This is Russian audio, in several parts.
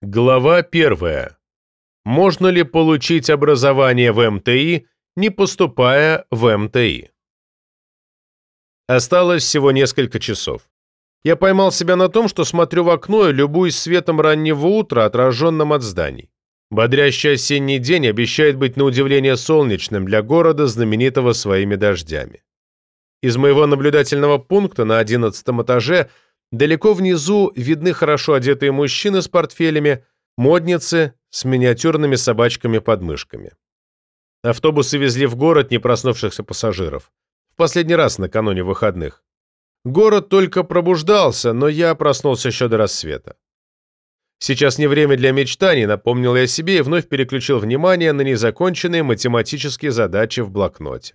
Глава 1. Можно ли получить образование в МТИ, не поступая в МТИ? Осталось всего несколько часов. Я поймал себя на том, что смотрю в окно и любуюсь светом раннего утра, отраженным от зданий. Бодрящий осенний день обещает быть на удивление солнечным для города, знаменитого своими дождями. Из моего наблюдательного пункта на одиннадцатом этаже – Далеко внизу видны хорошо одетые мужчины с портфелями, модницы с миниатюрными собачками под мышками. Автобусы везли в город не проснувшихся пассажиров. В последний раз накануне выходных. Город только пробуждался, но я проснулся еще до рассвета. Сейчас не время для мечтаний, напомнил я себе и вновь переключил внимание на незаконченные математические задачи в блокноте.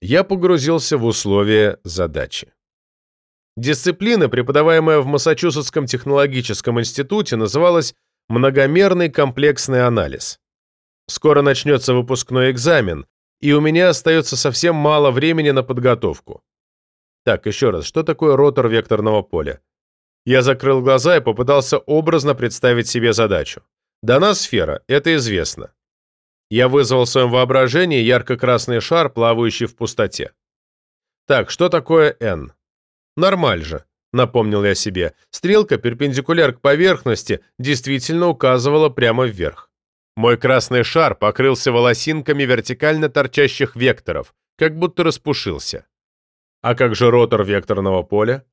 Я погрузился в условия задачи. Дисциплина, преподаваемая в Массачусетском технологическом институте, называлась «многомерный комплексный анализ». Скоро начнется выпускной экзамен, и у меня остается совсем мало времени на подготовку. Так, еще раз, что такое ротор векторного поля? Я закрыл глаза и попытался образно представить себе задачу. Дана сфера, это известно. Я вызвал в своем воображении ярко-красный шар, плавающий в пустоте. Так, что такое n? Нормаль же, напомнил я себе. Стрелка, перпендикуляр к поверхности, действительно указывала прямо вверх. Мой красный шар покрылся волосинками вертикально торчащих векторов, как будто распушился. А как же ротор векторного поля?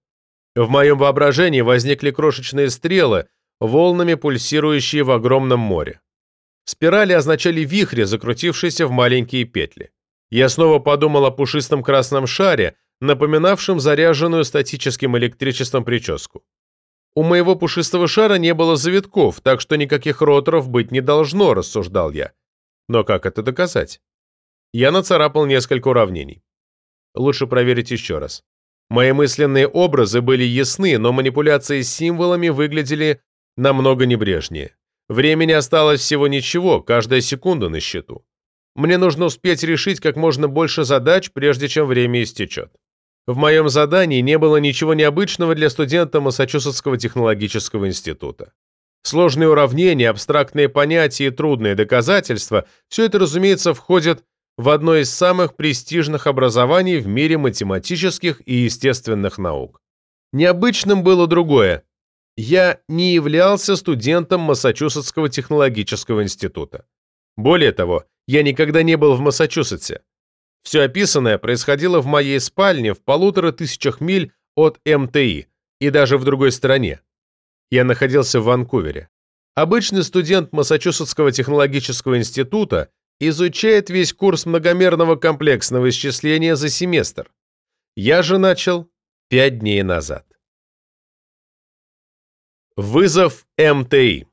В моем воображении возникли крошечные стрелы, волнами пульсирующие в огромном море. Спирали означали вихри, закрутившиеся в маленькие петли. Я снова подумал о пушистом красном шаре, напоминавшим заряженную статическим электричеством прическу. У моего пушистого шара не было завитков, так что никаких роторов быть не должно, рассуждал я. Но как это доказать? Я нацарапал несколько уравнений. Лучше проверить еще раз. Мои мысленные образы были ясны, но манипуляции с символами выглядели намного небрежнее. Времени осталось всего ничего, каждая секунда на счету. Мне нужно успеть решить как можно больше задач, прежде чем время истечет. В моем задании не было ничего необычного для студента Массачусетского технологического института. Сложные уравнения, абстрактные понятия и трудные доказательства – все это, разумеется, входит в одно из самых престижных образований в мире математических и естественных наук. Необычным было другое. Я не являлся студентом Массачусетского технологического института. Более того, я никогда не был в Массачусетсе. Все описанное происходило в моей спальне в полутора тысячах миль от МТИ и даже в другой стране. Я находился в Ванкувере. Обычный студент Массачусетского технологического института изучает весь курс многомерного комплексного исчисления за семестр. Я же начал пять дней назад. Вызов МТИ.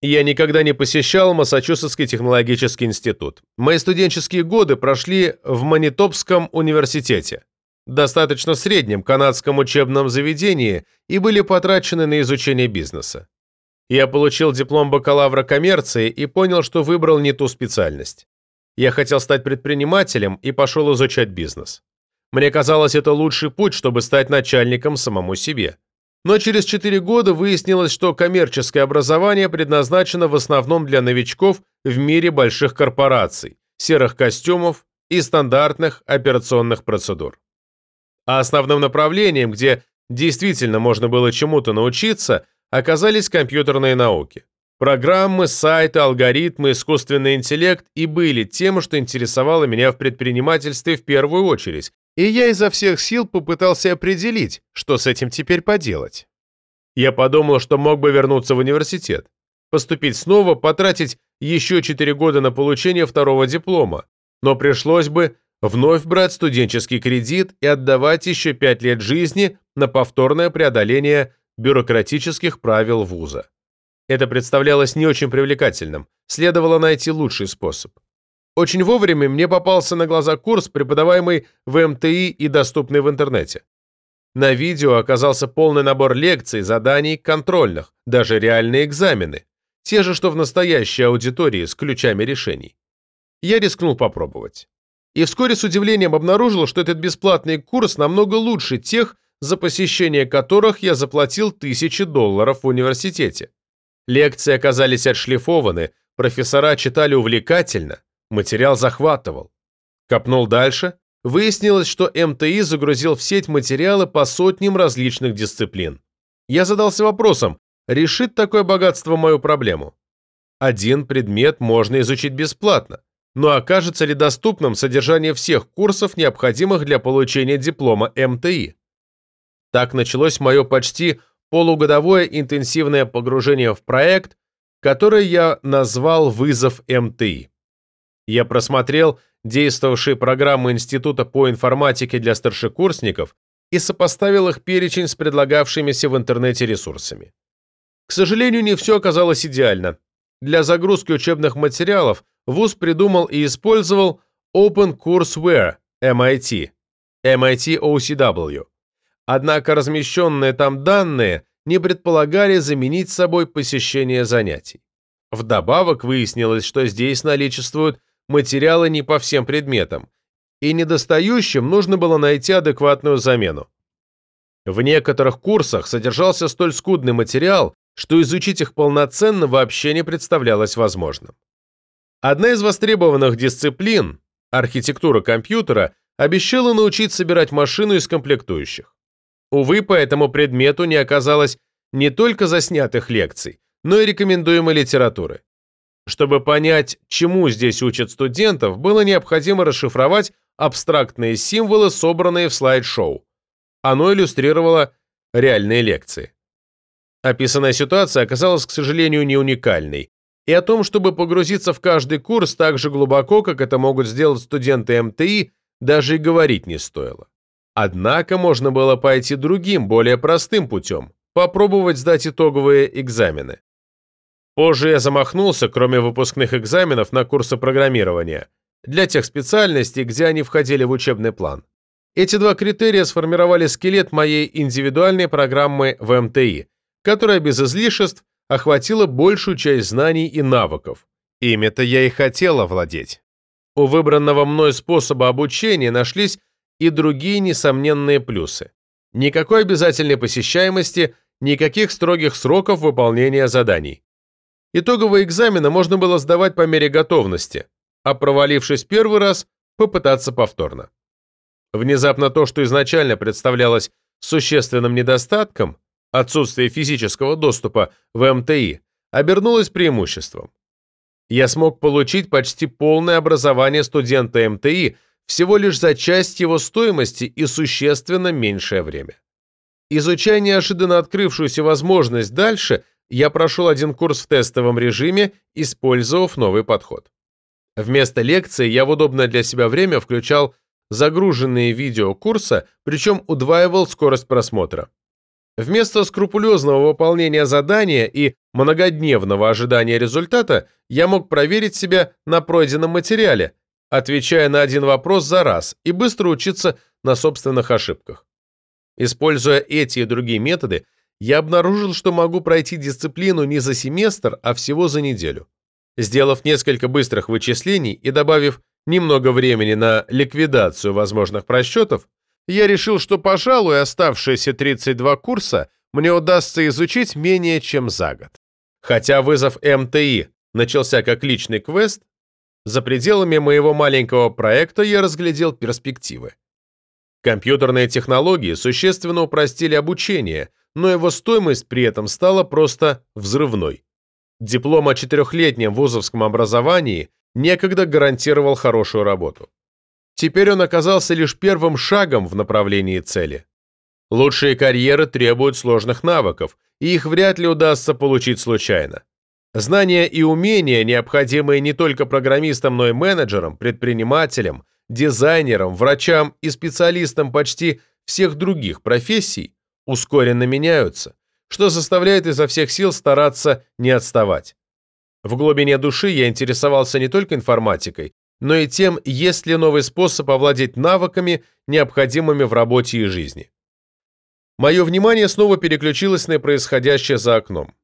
Я никогда не посещал Массачусетский технологический институт. Мои студенческие годы прошли в Манитопском университете, достаточно среднем канадском учебном заведении, и были потрачены на изучение бизнеса. Я получил диплом бакалавра коммерции и понял, что выбрал не ту специальность. Я хотел стать предпринимателем и пошел изучать бизнес. Мне казалось, это лучший путь, чтобы стать начальником самому себе. Но через 4 года выяснилось, что коммерческое образование предназначено в основном для новичков в мире больших корпораций, серых костюмов и стандартных операционных процедур. А основным направлением, где действительно можно было чему-то научиться, оказались компьютерные науки. Программы, сайты, алгоритмы, искусственный интеллект и были тем, что интересовало меня в предпринимательстве в первую очередь, и я изо всех сил попытался определить, что с этим теперь поделать. Я подумал, что мог бы вернуться в университет, поступить снова, потратить еще 4 года на получение второго диплома, но пришлось бы вновь брать студенческий кредит и отдавать еще 5 лет жизни на повторное преодоление бюрократических правил вуза. Это представлялось не очень привлекательным, следовало найти лучший способ. Очень вовремя мне попался на глаза курс, преподаваемый в МТИ и доступный в интернете. На видео оказался полный набор лекций, заданий, контрольных, даже реальные экзамены, те же, что в настоящей аудитории с ключами решений. Я рискнул попробовать. И вскоре с удивлением обнаружил, что этот бесплатный курс намного лучше тех, за посещение которых я заплатил тысячи долларов в университете. Лекции оказались отшлифованы, профессора читали увлекательно, материал захватывал. Копнул дальше, выяснилось, что МТИ загрузил в сеть материалы по сотням различных дисциплин. Я задался вопросом, решит такое богатство мою проблему? Один предмет можно изучить бесплатно, но окажется ли доступным содержание всех курсов, необходимых для получения диплома МТИ? Так началось мое почти полугодовое интенсивное погружение в проект, который я назвал «Вызов МТИ». Я просмотрел действовавшие программы Института по информатике для старшекурсников и сопоставил их перечень с предлагавшимися в интернете ресурсами. К сожалению, не все оказалось идеально. Для загрузки учебных материалов ВУЗ придумал и использовал OpenCourseWare MIT, MIT OCW. Однако размещенные там данные не предполагали заменить собой посещение занятий. Вдобавок выяснилось, что здесь наличествуют материалы не по всем предметам, и недостающим нужно было найти адекватную замену. В некоторых курсах содержался столь скудный материал, что изучить их полноценно вообще не представлялось возможным. Одна из востребованных дисциплин, архитектура компьютера, обещала научить собирать машину из комплектующих. Увы, по этому предмету не оказалось не только заснятых лекций, но и рекомендуемой литературы. Чтобы понять, чему здесь учат студентов, было необходимо расшифровать абстрактные символы, собранные в слайд-шоу. Оно иллюстрировало реальные лекции. Описанная ситуация оказалась, к сожалению, не уникальной, и о том, чтобы погрузиться в каждый курс так же глубоко, как это могут сделать студенты МТИ, даже и говорить не стоило. Однако можно было пойти другим, более простым путем, попробовать сдать итоговые экзамены. Позже я замахнулся, кроме выпускных экзаменов, на курсы программирования, для тех специальностей, где они входили в учебный план. Эти два критерия сформировали скелет моей индивидуальной программы в МТИ, которая без излишеств охватила большую часть знаний и навыков. Ими-то я и хотел овладеть. У выбранного мной способа обучения нашлись и другие несомненные плюсы. Никакой обязательной посещаемости, никаких строгих сроков выполнения заданий. Итоговые экзамены можно было сдавать по мере готовности, а провалившись первый раз, попытаться повторно. Внезапно то, что изначально представлялось существенным недостатком, отсутствие физического доступа в МТИ, обернулось преимуществом. Я смог получить почти полное образование студента МТИ всего лишь за часть его стоимости и существенно меньшее время. Изучая неожиданно открывшуюся возможность дальше, я прошел один курс в тестовом режиме, использовав новый подход. Вместо лекции я в удобное для себя время включал загруженные видео курса, причем удваивал скорость просмотра. Вместо скрупулезного выполнения задания и многодневного ожидания результата я мог проверить себя на пройденном материале, отвечая на один вопрос за раз и быстро учиться на собственных ошибках. Используя эти и другие методы, я обнаружил, что могу пройти дисциплину не за семестр, а всего за неделю. Сделав несколько быстрых вычислений и добавив немного времени на ликвидацию возможных просчетов, я решил, что, пожалуй, оставшиеся 32 курса мне удастся изучить менее чем за год. Хотя вызов МТИ начался как личный квест, за пределами моего маленького проекта я разглядел перспективы. Компьютерные технологии существенно упростили обучение, но его стоимость при этом стала просто взрывной. Диплом о четырехлетнем вузовском образовании некогда гарантировал хорошую работу. Теперь он оказался лишь первым шагом в направлении цели. Лучшие карьеры требуют сложных навыков, и их вряд ли удастся получить случайно. Знания и умения, необходимые не только программистам, но и менеджерам, предпринимателям, дизайнерам, врачам и специалистам почти всех других профессий, ускоренно меняются, что заставляет изо всех сил стараться не отставать. В глубине души я интересовался не только информатикой, но и тем, есть ли новый способ овладеть навыками, необходимыми в работе и жизни. Мое внимание снова переключилось на происходящее за окном.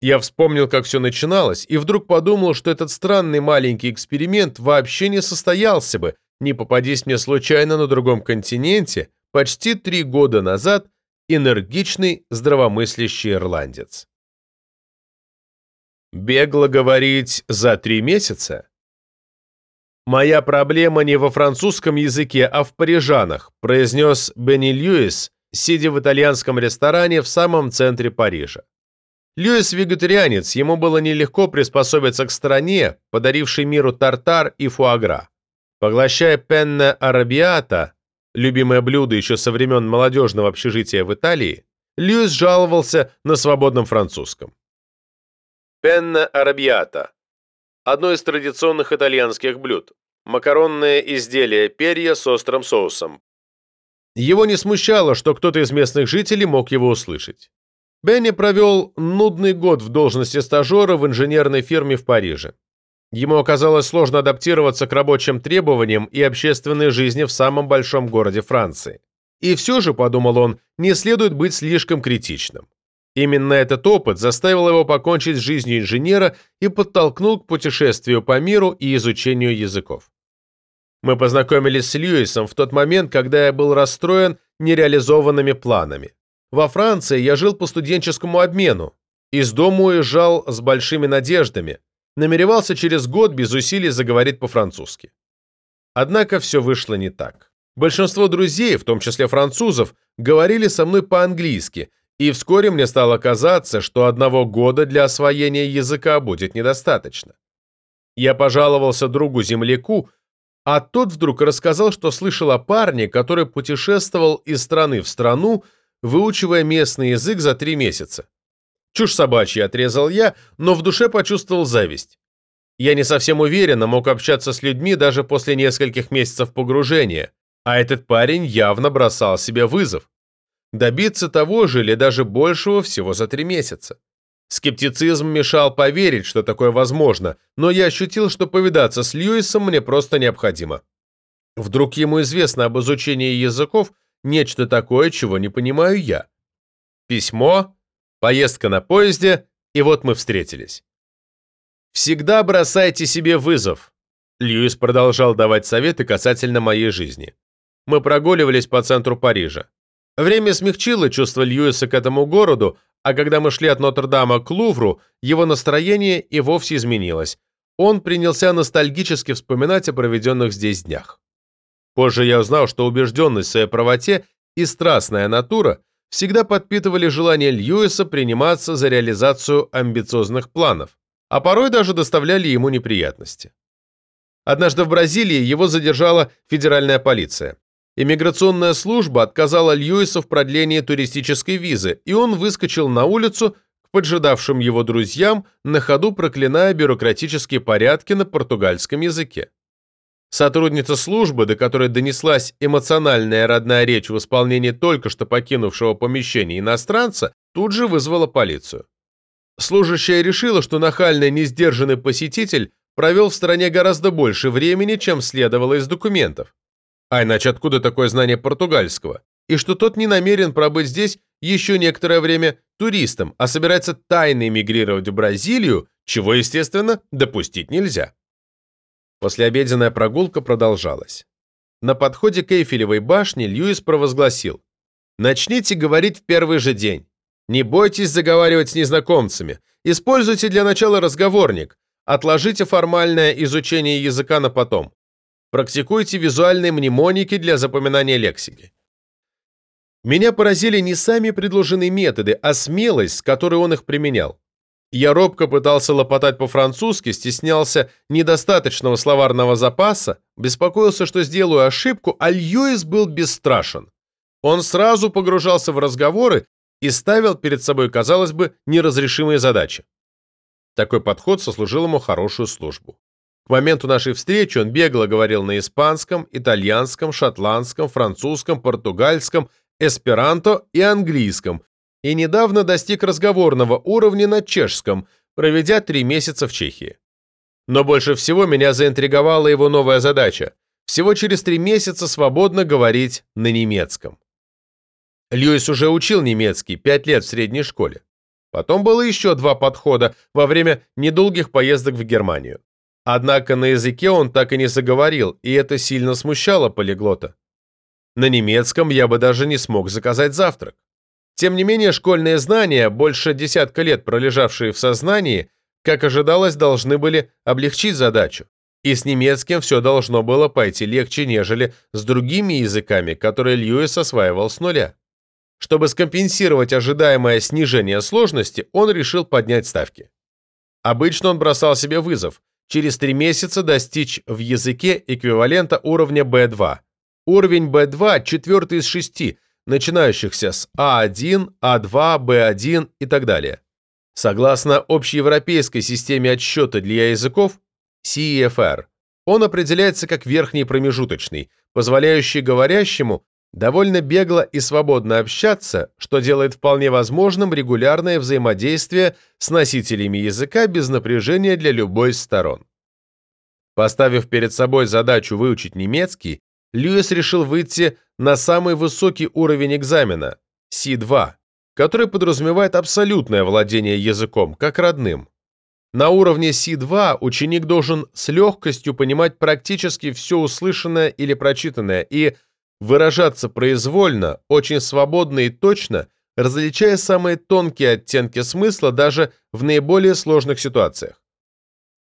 Я вспомнил, как все начиналось, и вдруг подумал, что этот странный маленький эксперимент вообще не состоялся бы, не попадись мне случайно на другом континенте почти три года назад энергичный, здравомыслящий ирландец. Бегло говорить за три месяца? «Моя проблема не во французском языке, а в парижанах», произнес Бенни Льюис, сидя в итальянском ресторане в самом центре Парижа. Льюис вегетарианец, ему было нелегко приспособиться к стране, подарившей миру тартар и фуагра. Поглощая пенне арабиата, любимое блюдо еще со времен молодежного общежития в Италии, Льюис жаловался на свободном французском. Пенне арабиата одно из традиционных итальянских блюд. Макаронное изделие перья с острым соусом. Его не смущало, что кто-то из местных жителей мог его услышать. Бенни провел нудный год в должности стажера в инженерной фирме в Париже. Ему оказалось сложно адаптироваться к рабочим требованиям и общественной жизни в самом большом городе Франции. И все же, подумал он, не следует быть слишком критичным. Именно этот опыт заставил его покончить с жизнью инженера и подтолкнул к путешествию по миру и изучению языков. Мы познакомились с Льюисом в тот момент, когда я был расстроен нереализованными планами. Во Франции я жил по студенческому обмену, из дома уезжал с большими надеждами, намеревался через год без усилий заговорить по-французски. Однако все вышло не так. Большинство друзей, в том числе французов, говорили со мной по-английски – и вскоре мне стало казаться, что одного года для освоения языка будет недостаточно. Я пожаловался другу-земляку, а тот вдруг рассказал, что слышал о парне, который путешествовал из страны в страну, выучивая местный язык за три месяца. Чушь собачья отрезал я, но в душе почувствовал зависть. Я не совсем уверенно мог общаться с людьми даже после нескольких месяцев погружения, а этот парень явно бросал себе вызов добиться того же или даже большего всего за три месяца. Скептицизм мешал поверить, что такое возможно, но я ощутил, что повидаться с Льюисом мне просто необходимо. Вдруг ему известно об изучении языков нечто такое, чего не понимаю я. Письмо, поездка на поезде, и вот мы встретились. «Всегда бросайте себе вызов», — Льюис продолжал давать советы касательно моей жизни. Мы прогуливались по центру Парижа. Время смягчило чувство Льюиса к этому городу, а когда мы шли от Нотр-Дама к Лувру, его настроение и вовсе изменилось. Он принялся ностальгически вспоминать о проведенных здесь днях. Позже я узнал, что убежденность в своей правоте и страстная натура всегда подпитывали желание Льюиса приниматься за реализацию амбициозных планов, а порой даже доставляли ему неприятности. Однажды в Бразилии его задержала федеральная полиция. Иммиграционная служба отказала Льюису в продлении туристической визы, и он выскочил на улицу к поджидавшим его друзьям, на ходу проклиная бюрократические порядки на португальском языке. Сотрудница службы, до которой донеслась эмоциональная родная речь в исполнении только что покинувшего помещение иностранца, тут же вызвала полицию. Служащая решила, что нахальный несдержанный посетитель провел в стране гораздо больше времени, чем следовало из документов. А иначе откуда такое знание португальского? И что тот не намерен пробыть здесь еще некоторое время туристом, а собирается тайно эмигрировать в Бразилию, чего, естественно, допустить нельзя. Послеобеденная прогулка продолжалась. На подходе к Эйфелевой башне Льюис провозгласил «Начните говорить в первый же день. Не бойтесь заговаривать с незнакомцами. Используйте для начала разговорник. Отложите формальное изучение языка на потом. Практикуйте визуальные мнемоники для запоминания лексики. Меня поразили не сами предложенные методы, а смелость, с которой он их применял. Я робко пытался лопотать по-французски, стеснялся недостаточного словарного запаса, беспокоился, что сделаю ошибку, а Льюис был бесстрашен. Он сразу погружался в разговоры и ставил перед собой, казалось бы, неразрешимые задачи. Такой подход сослужил ему хорошую службу. К моменту нашей встречи он бегло говорил на испанском, итальянском, шотландском, французском, португальском, эсперанто и английском, и недавно достиг разговорного уровня на чешском, проведя три месяца в Чехии. Но больше всего меня заинтриговала его новая задача – всего через три месяца свободно говорить на немецком. Льюис уже учил немецкий пять лет в средней школе. Потом было еще два подхода во время недолгих поездок в Германию. Однако на языке он так и не заговорил, и это сильно смущало полиглота. На немецком я бы даже не смог заказать завтрак. Тем не менее, школьные знания, больше десятка лет пролежавшие в сознании, как ожидалось, должны были облегчить задачу. И с немецким все должно было пойти легче, нежели с другими языками, которые Льюис осваивал с нуля. Чтобы скомпенсировать ожидаемое снижение сложности, он решил поднять ставки. Обычно он бросал себе вызов через три месяца достичь в языке эквивалента уровня B2. Уровень B2 – четвертый из шести, начинающихся с А1, А2, B1 и так далее. Согласно общеевропейской системе отсчета для языков, CEFR, он определяется как верхний промежуточный, позволяющий говорящему довольно бегло и свободно общаться, что делает вполне возможным регулярное взаимодействие с носителями языка без напряжения для любой из сторон. Поставив перед собой задачу выучить немецкий, Льюис решил выйти на самый высокий уровень экзамена – C2, который подразумевает абсолютное владение языком, как родным. На уровне C2 ученик должен с легкостью понимать практически все услышанное или прочитанное и выражаться произвольно, очень свободно и точно, различая самые тонкие оттенки смысла даже в наиболее сложных ситуациях.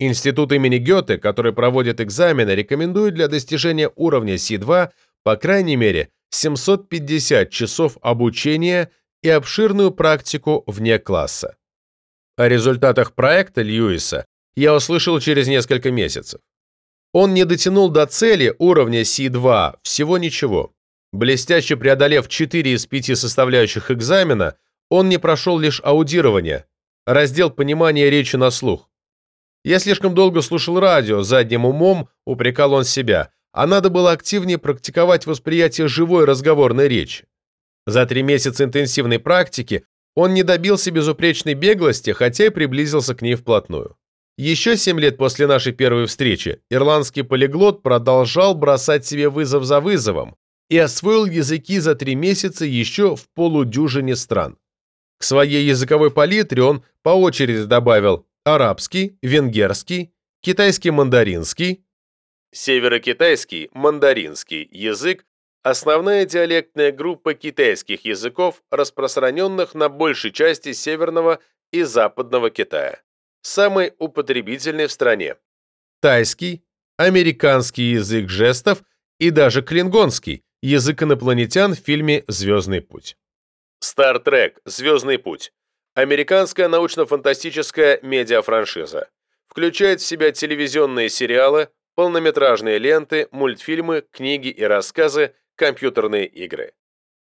Институт имени Гёте, который проводит экзамены, рекомендует для достижения уровня C2 по крайней мере 750 часов обучения и обширную практику вне класса. О результатах проекта Льюиса я услышал через несколько месяцев. Он не дотянул до цели уровня C2 всего ничего. Блестяще преодолев 4 из 5 составляющих экзамена, он не прошел лишь аудирование, раздел понимания речи на слух. Я слишком долго слушал радио, задним умом упрекал он себя, а надо было активнее практиковать восприятие живой разговорной речи. За три месяца интенсивной практики он не добился безупречной беглости, хотя и приблизился к ней вплотную. Еще семь лет после нашей первой встречи ирландский полиглот продолжал бросать себе вызов за вызовом и освоил языки за три месяца еще в полудюжине стран. К своей языковой палитре он по очереди добавил арабский, венгерский, китайский мандаринский, северокитайский, мандаринский язык Основная диалектная группа китайских языков, распространенных на большей части Северного и Западного Китая. Самый употребительный в стране. Тайский, американский язык жестов и даже клингонский, язык инопланетян в фильме «Звездный путь». Trek «Звездный путь» – американская научно-фантастическая медиафраншиза. Включает в себя телевизионные сериалы, полнометражные ленты, мультфильмы, книги и рассказы, компьютерные игры.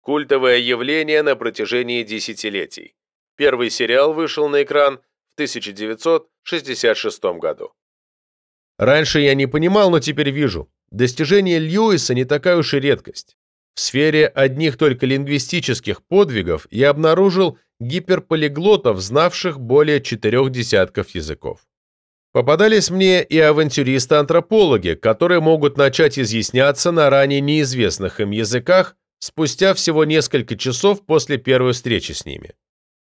Культовое явление на протяжении десятилетий. Первый сериал вышел на экран в 1966 году. Раньше я не понимал, но теперь вижу. Достижение Льюиса не такая уж и редкость. В сфере одних только лингвистических подвигов я обнаружил гиперполиглотов, знавших более четырех десятков языков. Попадались мне и авантюристы-антропологи, которые могут начать изъясняться на ранее неизвестных им языках спустя всего несколько часов после первой встречи с ними.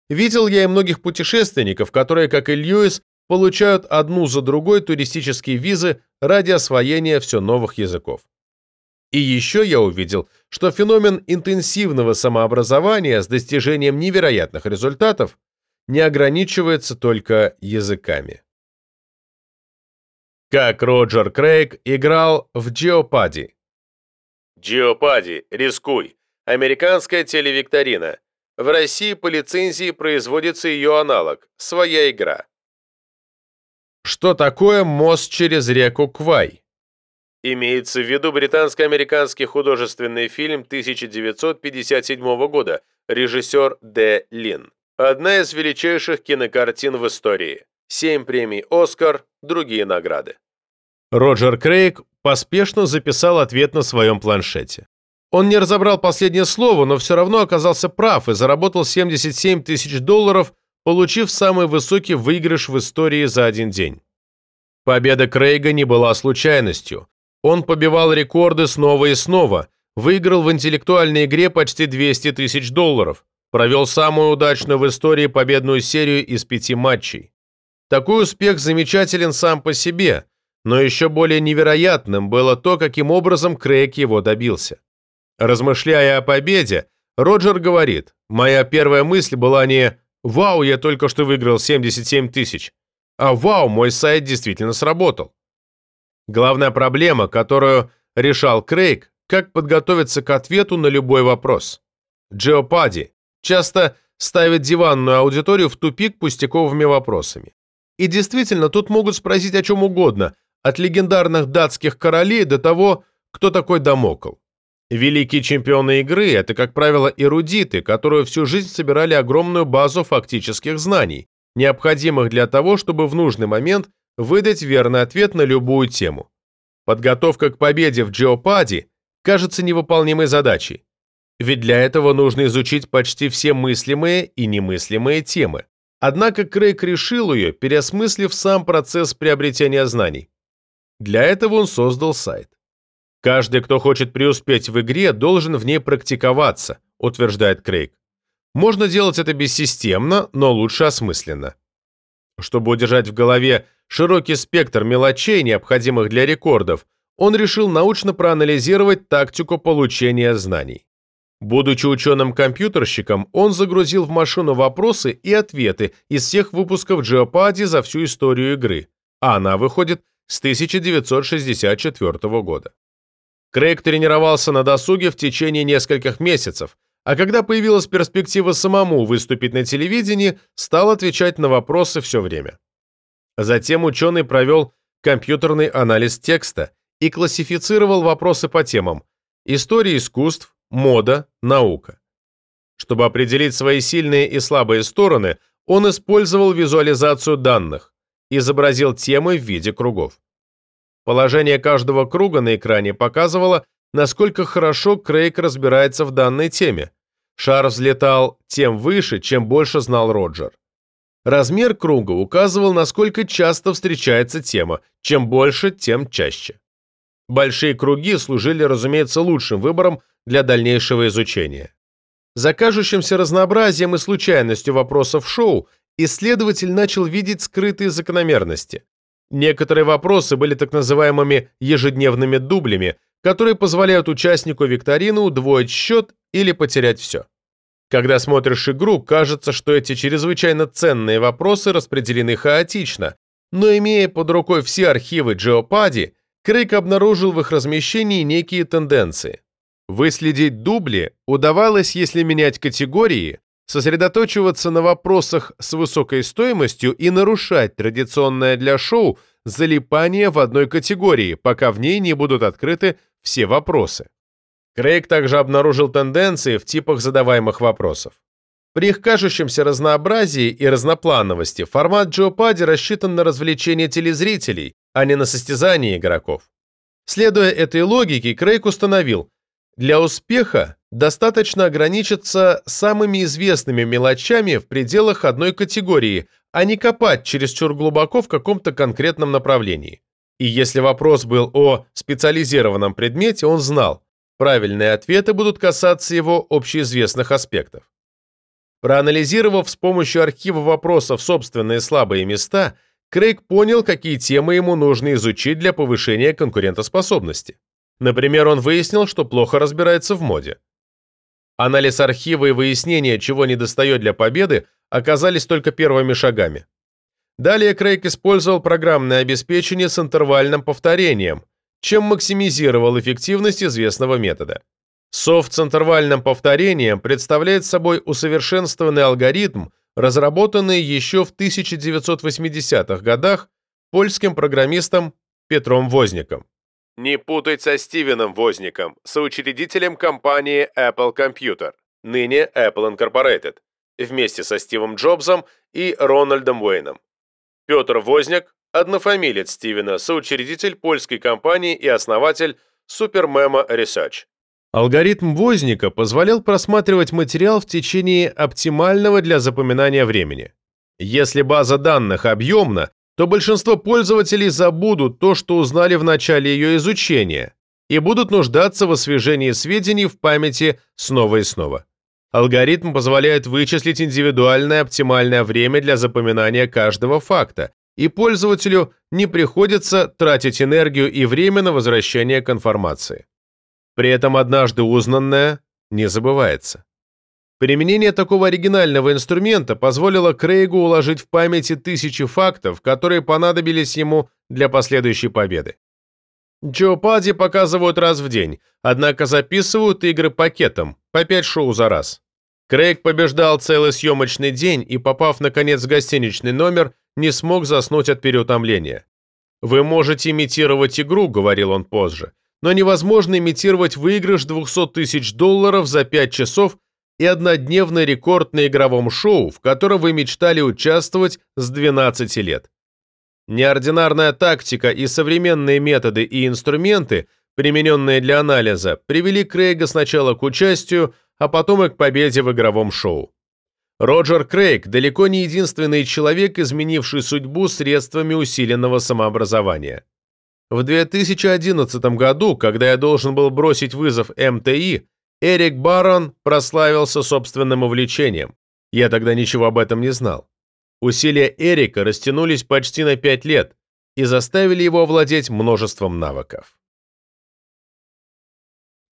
Видел я и многих путешественников, которые, как и Льюис, получают одну за другой туристические визы ради освоения все новых языков. И еще я увидел, что феномен интенсивного самообразования с достижением невероятных результатов не ограничивается только языками. Как Роджер Крейг играл в Джеопади. Джеопади, рискуй. Американская телевикторина. В России по лицензии производится ее аналог. Своя игра. Что такое мост через реку Квай? Имеется в виду британско-американский художественный фильм 1957 года, режиссер Д. Лин. Одна из величайших кинокартин в истории. Семь премий «Оскар», другие награды. Роджер Крейг поспешно записал ответ на своем планшете. Он не разобрал последнее слово, но все равно оказался прав и заработал 77 тысяч долларов, получив самый высокий выигрыш в истории за один день. Победа Крейга не была случайностью. Он побивал рекорды снова и снова, выиграл в интеллектуальной игре почти 200 тысяч долларов, провел самую удачную в истории победную серию из пяти матчей. Такой успех замечателен сам по себе – но еще более невероятным было то, каким образом Крейг его добился. Размышляя о победе, Роджер говорит, «Моя первая мысль была не «Вау, я только что выиграл 77 тысяч», а вау, мой сайт действительно сработал. Главная проблема, которую решал Крейг, как подготовиться к ответу на любой вопрос. Джеопади часто ставит диванную аудиторию в тупик пустяковыми вопросами. И действительно, тут могут спросить о чем угодно, от легендарных датских королей до того, кто такой Дамокл. Великие чемпионы игры – это, как правило, эрудиты, которые всю жизнь собирали огромную базу фактических знаний, необходимых для того, чтобы в нужный момент выдать верный ответ на любую тему. Подготовка к победе в Джеопаде кажется невыполнимой задачей, ведь для этого нужно изучить почти все мыслимые и немыслимые темы. Однако Крейг решил ее, переосмыслив сам процесс приобретения знаний. Для этого он создал сайт. Каждый, кто хочет преуспеть в игре, должен в ней практиковаться, утверждает Крейг. Можно делать это бессистемно, но лучше осмысленно. Чтобы удержать в голове широкий спектр мелочей, необходимых для рекордов, он решил научно проанализировать тактику получения знаний. Будучи ученым-компьютерщиком, он загрузил в машину вопросы и ответы из всех выпусков Jeopardy за всю историю игры, а она выходит с 1964 года. Крейг тренировался на досуге в течение нескольких месяцев, а когда появилась перспектива самому выступить на телевидении, стал отвечать на вопросы все время. Затем ученый провел компьютерный анализ текста и классифицировал вопросы по темам «История искусств», «Мода», «Наука». Чтобы определить свои сильные и слабые стороны, он использовал визуализацию данных, изобразил темы в виде кругов. Положение каждого круга на экране показывало, насколько хорошо Крейг разбирается в данной теме. Шар взлетал тем выше, чем больше знал Роджер. Размер круга указывал, насколько часто встречается тема, чем больше, тем чаще. Большие круги служили, разумеется, лучшим выбором для дальнейшего изучения. За кажущимся разнообразием и случайностью вопросов шоу исследователь начал видеть скрытые закономерности. Некоторые вопросы были так называемыми ежедневными дублями, которые позволяют участнику викторины удвоить счет или потерять все. Когда смотришь игру, кажется, что эти чрезвычайно ценные вопросы распределены хаотично, но имея под рукой все архивы Jeopardy, Крейг обнаружил в их размещении некие тенденции. Выследить дубли удавалось, если менять категории, сосредоточиваться на вопросах с высокой стоимостью и нарушать традиционное для шоу залипание в одной категории, пока в ней не будут открыты все вопросы. Крейг также обнаружил тенденции в типах задаваемых вопросов. При их кажущемся разнообразии и разноплановости формат Джоупади рассчитан на развлечение телезрителей, а не на состязание игроков. Следуя этой логике, Крейг установил, для успеха достаточно ограничиться самыми известными мелочами в пределах одной категории, а не копать чересчур глубоко в каком-то конкретном направлении. И если вопрос был о специализированном предмете, он знал, правильные ответы будут касаться его общеизвестных аспектов. Проанализировав с помощью архива вопросов собственные слабые места, Крейг понял, какие темы ему нужно изучить для повышения конкурентоспособности. Например, он выяснил, что плохо разбирается в моде. Анализ архива и выяснение, чего недостает для победы, оказались только первыми шагами. Далее Крейг использовал программное обеспечение с интервальным повторением, чем максимизировал эффективность известного метода. Софт с интервальным повторением представляет собой усовершенствованный алгоритм, разработанный еще в 1980-х годах польским программистом Петром Возником. Не путать со Стивеном Возником, соучредителем компании Apple Computer, ныне Apple Incorporated, вместе со Стивом Джобсом и Рональдом Уэйном. Петр Возняк, однофамилец Стивена, соучредитель польской компании и основатель Supermemo Research. Алгоритм Возника позволял просматривать материал в течение оптимального для запоминания времени. Если база данных объемна, то большинство пользователей забудут то, что узнали в начале ее изучения, и будут нуждаться в освежении сведений в памяти снова и снова. Алгоритм позволяет вычислить индивидуальное оптимальное время для запоминания каждого факта, и пользователю не приходится тратить энергию и время на возвращение к информации. При этом однажды узнанное не забывается. Применение такого оригинального инструмента позволило Крейгу уложить в памяти тысячи фактов, которые понадобились ему для последующей победы. Джоупади показывают раз в день, однако записывают игры пакетом, по 5 шоу за раз. Крейг побеждал целый съемочный день и, попав наконец в гостиничный номер, не смог заснуть от переутомления. «Вы можете имитировать игру», — говорил он позже, «но невозможно имитировать выигрыш 200 тысяч долларов за 5 часов и однодневный рекорд на игровом шоу, в котором вы мечтали участвовать с 12 лет. Неординарная тактика и современные методы и инструменты, примененные для анализа, привели Крейга сначала к участию, а потом и к победе в игровом шоу. Роджер Крейг далеко не единственный человек, изменивший судьбу средствами усиленного самообразования. В 2011 году, когда я должен был бросить вызов МТИ, Эрик Барон прославился собственным увлечением. Я тогда ничего об этом не знал. Усилия Эрика растянулись почти на 5 лет и заставили его овладеть множеством навыков.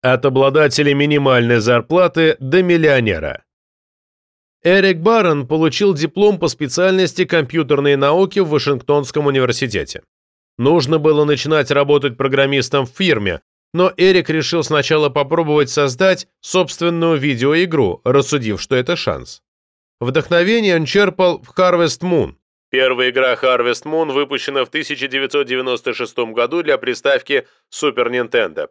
От обладателя минимальной зарплаты до миллионера. Эрик Барон получил диплом по специальности компьютерные науки в Вашингтонском университете. Нужно было начинать работать программистом в фирме, но Эрик решил сначала попробовать создать собственную видеоигру, рассудив, что это шанс. Вдохновение он черпал в Harvest Moon. Первая игра Harvest Moon выпущена в 1996 году для приставки Super Nintendo.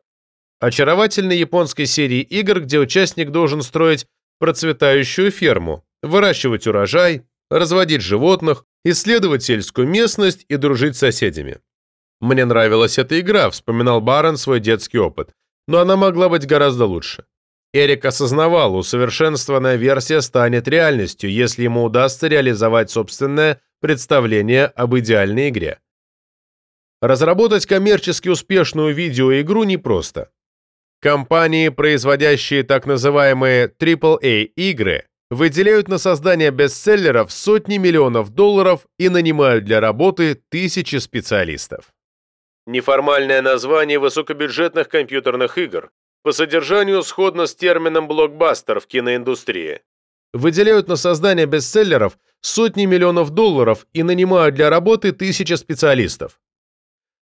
Очаровательной японской серии игр, где участник должен строить процветающую ферму, выращивать урожай, разводить животных, исследовать сельскую местность и дружить с соседями. «Мне нравилась эта игра», — вспоминал Барон свой детский опыт, но она могла быть гораздо лучше. Эрик осознавал, усовершенствованная версия станет реальностью, если ему удастся реализовать собственное представление об идеальной игре. Разработать коммерчески успешную видеоигру непросто. Компании, производящие так называемые AAA-игры, выделяют на создание бестселлеров сотни миллионов долларов и нанимают для работы тысячи специалистов неформальное название высокобюджетных компьютерных игр, по содержанию сходно с термином блокбастер в киноиндустрии. Выделяют на создание бестселлеров сотни миллионов долларов и нанимают для работы тысячи специалистов.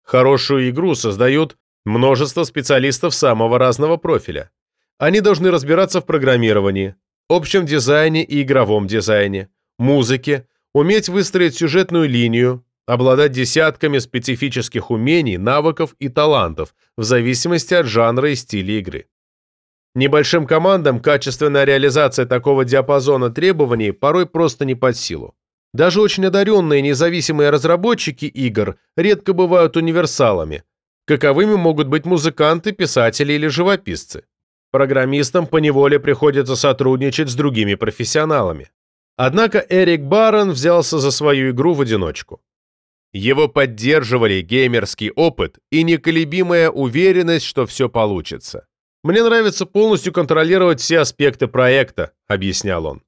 Хорошую игру создают множество специалистов самого разного профиля. Они должны разбираться в программировании, общем дизайне и игровом дизайне, музыке, уметь выстроить сюжетную линию, обладать десятками специфических умений, навыков и талантов в зависимости от жанра и стиля игры. Небольшим командам качественная реализация такого диапазона требований порой просто не под силу. Даже очень одаренные независимые разработчики игр редко бывают универсалами. Каковыми могут быть музыканты, писатели или живописцы. Программистам поневоле приходится сотрудничать с другими профессионалами. Однако Эрик Барон взялся за свою игру в одиночку. Его поддерживали геймерский опыт и неколебимая уверенность, что все получится. «Мне нравится полностью контролировать все аспекты проекта», — объяснял он.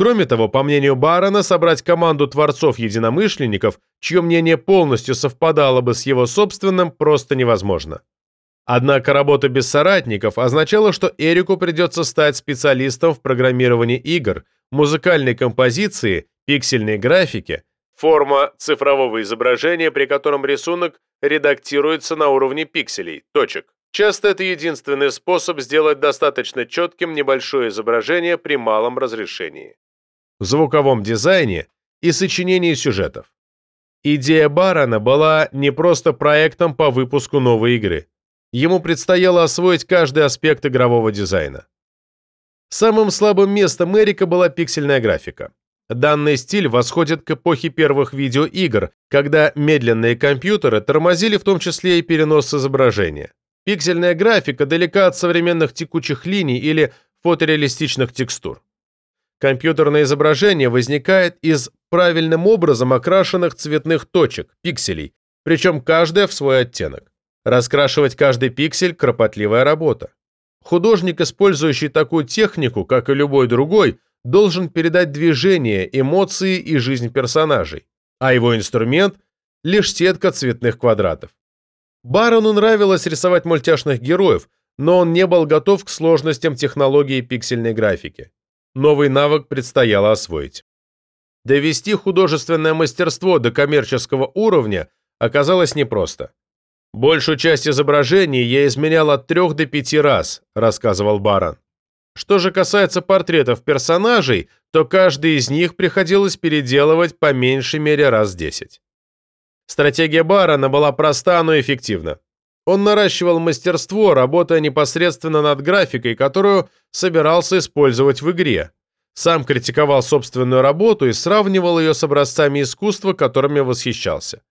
Кроме того, по мнению Барона, собрать команду творцов-единомышленников, чье мнение полностью совпадало бы с его собственным, просто невозможно. Однако работа без соратников означала, что Эрику придется стать специалистом в программировании игр, музыкальной композиции, пиксельной графике, Форма цифрового изображения, при котором рисунок редактируется на уровне пикселей, точек. Часто это единственный способ сделать достаточно четким небольшое изображение при малом разрешении. В звуковом дизайне и сочинении сюжетов. Идея Барона была не просто проектом по выпуску новой игры. Ему предстояло освоить каждый аспект игрового дизайна. Самым слабым местом Эрика была пиксельная графика. Данный стиль восходит к эпохе первых видеоигр, когда медленные компьютеры тормозили в том числе и перенос изображения. Пиксельная графика далека от современных текучих линий или фотореалистичных текстур. Компьютерное изображение возникает из правильным образом окрашенных цветных точек, пикселей, причем каждая в свой оттенок. Раскрашивать каждый пиксель – кропотливая работа. Художник, использующий такую технику, как и любой другой – должен передать движение, эмоции и жизнь персонажей, а его инструмент – лишь сетка цветных квадратов. Барону нравилось рисовать мультяшных героев, но он не был готов к сложностям технологии пиксельной графики. Новый навык предстояло освоить. Довести художественное мастерство до коммерческого уровня оказалось непросто. «Большую часть изображений я изменял от трех до пяти раз», – рассказывал Барон. Что же касается портретов персонажей, то каждый из них приходилось переделывать по меньшей мере раз десять. Стратегия Барона была проста, но эффективна. Он наращивал мастерство, работая непосредственно над графикой, которую собирался использовать в игре. Сам критиковал собственную работу и сравнивал ее с образцами искусства, которыми восхищался.